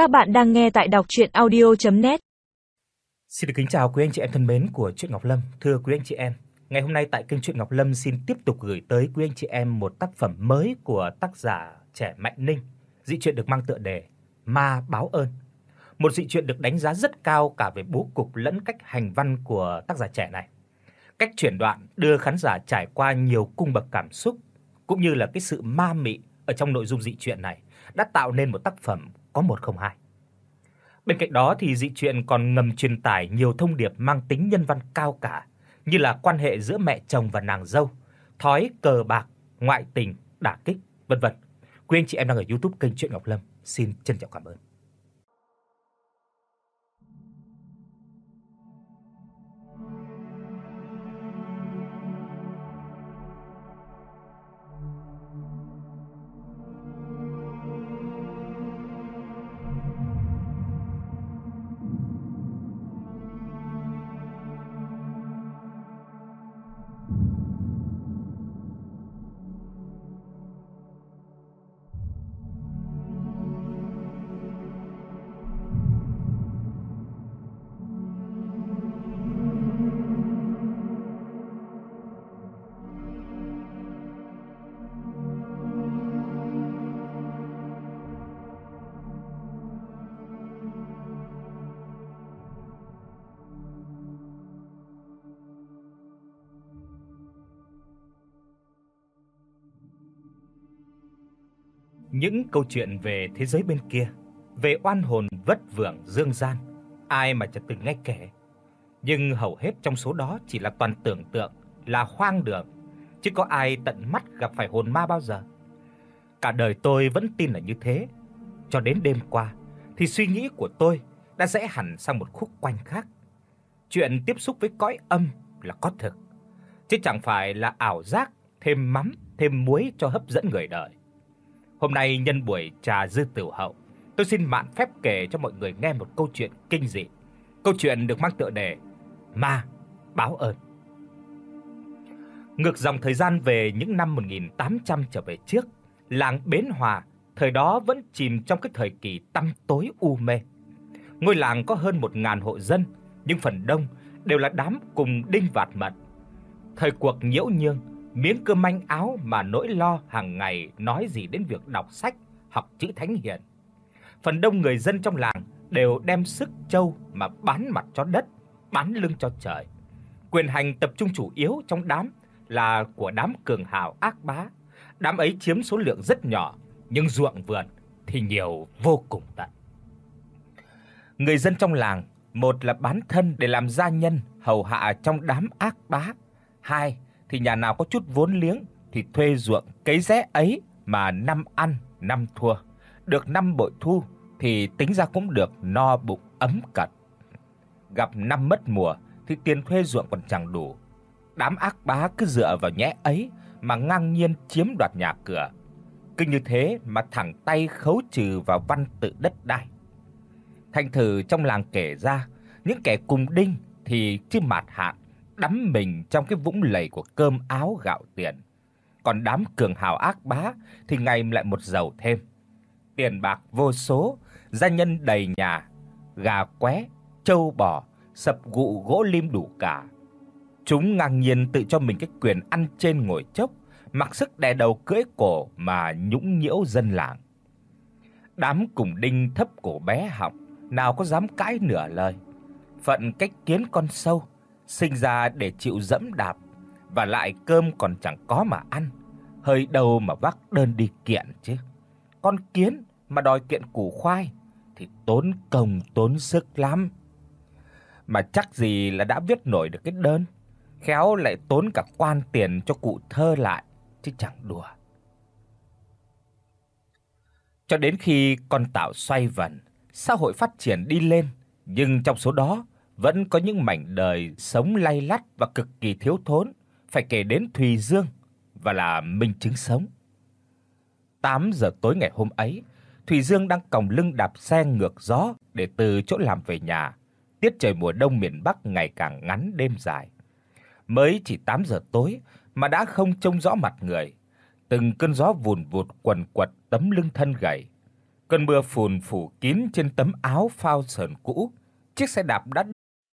Các bạn đang nghe tại đọc audio net Xin được kính chào quý anh chị em thân mến của truyện Ngọc Lâm. Thưa quý anh chị em, ngày hôm nay tại kênh truyện Ngọc Lâm xin tiếp tục gửi tới quý anh chị em một tác phẩm mới của tác giả trẻ Mạnh Ninh. Dị truyện được mang tựa đề Ma báo ơn. Một dị truyện được đánh giá rất cao cả về bố cục lẫn cách hành văn của tác giả trẻ này. Cách chuyển đoạn đưa khán giả trải qua nhiều cung bậc cảm xúc cũng như là cái sự ma mị ở trong nội dung dị truyện này đã tạo nên một tác phẩm có một không hai. Bên cạnh đó thì dị truyện còn ngầm truyền tải nhiều thông điệp mang tính nhân văn cao cả, như là quan hệ giữa mẹ chồng và nàng dâu, thói cờ bạc, ngoại tình, đả kích, vân vân. Quý anh chị em đang ở YouTube kênh truyện Ngọc Lâm, xin trân trọng cảm ơn. Những câu chuyện về thế giới bên kia, về oan hồn vất vưởng dương gian, ai mà chẳng từng nghe kể. Nhưng hầu hết trong số đó chỉ là toàn tưởng tượng, là hoang đường, chứ có ai tận mắt gặp phải hồn ma bao giờ. Cả đời tôi vẫn tin là như thế, cho đến đêm qua thì suy nghĩ của tôi đã rẽ hẳn sang một khúc quanh khác. Chuyện tiếp xúc với cõi âm là có thực, chứ chẳng phải là ảo giác thêm mắm, thêm muối cho hấp dẫn người đời. Hôm nay nhân buổi trà dư tửu hậu, tôi xin mạn phép kể cho mọi người nghe một câu chuyện kinh dị. Câu chuyện được mang tựa đề Ma báo ơn. Ngược dòng thời gian về những năm 1800 trở về trước, làng Bến Hòa thời đó vẫn chìm trong cái thời kỳ tăm tối u mê. Ngôi làng có hơn 1000 hộ dân, nhưng phần đông đều là đám cùng đinh vạt mật. Thời cuộc nhiễu nhương, miếng cơm manh áo mà nỗi lo hàng ngày nói gì đến việc đọc sách, học chữ thánh hiền. Phần đông người dân trong làng đều đem sức châu mà bán mặt cho đất, bán lưng cho trời. Quyền hành tập trung chủ yếu trong đám là của đám cường hào ác bá. Đám ấy chiếm số lượng rất nhỏ, nhưng ruộng vườn thì nhiều vô cùng tận. Người dân trong làng, một là bán thân để làm gia nhân hầu hạ trong đám ác bá, hai thì nhà nào có chút vốn liếng thì thuê ruộng cấy rẽ ấy mà năm ăn năm thua, được năm bội thu thì tính ra cũng được no bụng ấm cật. Gặp năm mất mùa thì tiền thuê ruộng còn chẳng đủ. Đám ác bá cứ dựa vào nhẽ ấy mà ngang nhiên chiếm đoạt nhà cửa. Cứ như thế mà thẳng tay khấu trừ vào văn tự đất đai. Thành thử trong làng kể ra, những kẻ cùng đinh thì chứ mạt hạn đắm mình trong cái vũng lầy của cơm áo gạo tiền. Còn đám cường hào ác bá thì ngày lại một giàu thêm. Tiền bạc vô số, gia nhân đầy nhà, gà qué, trâu bò, sập gụ gỗ lim đủ cả. Chúng ngang nhiên tự cho mình cái quyền ăn trên ngồi chốc, mặc sức đè đầu cưỡi cổ mà nhũng nhiễu dân làng. Đám cùng đinh thấp cổ bé họng, nào có dám cãi nửa lời. Phận cách kiến con sâu, sinh ra để chịu dẫm đạp và lại cơm còn chẳng có mà ăn, hơi đầu mà vác đơn đi kiện chứ. Con kiến mà đòi kiện củ khoai thì tốn công tốn sức lắm. Mà chắc gì là đã viết nổi được cái đơn, khéo lại tốn cả quan tiền cho cụ thơ lại chứ chẳng đùa. Cho đến khi con tạo xoay vần, xã hội phát triển đi lên, nhưng trong số đó vẫn có những mảnh đời sống lay lắt và cực kỳ thiếu thốn, phải kể đến Thùy Dương và là minh chứng sống. 8 giờ tối ngày hôm ấy, Thùy Dương đang còng lưng đạp xe ngược gió để từ chỗ làm về nhà. Tiết trời mùa đông miền Bắc ngày càng ngắn đêm dài. Mới chỉ 8 giờ tối mà đã không trông rõ mặt người, từng cơn gió vùn vụt quần quật tấm lưng thân gầy. Cơn mưa phùn phủ kín trên tấm áo phao sờn cũ, chiếc xe đạp đã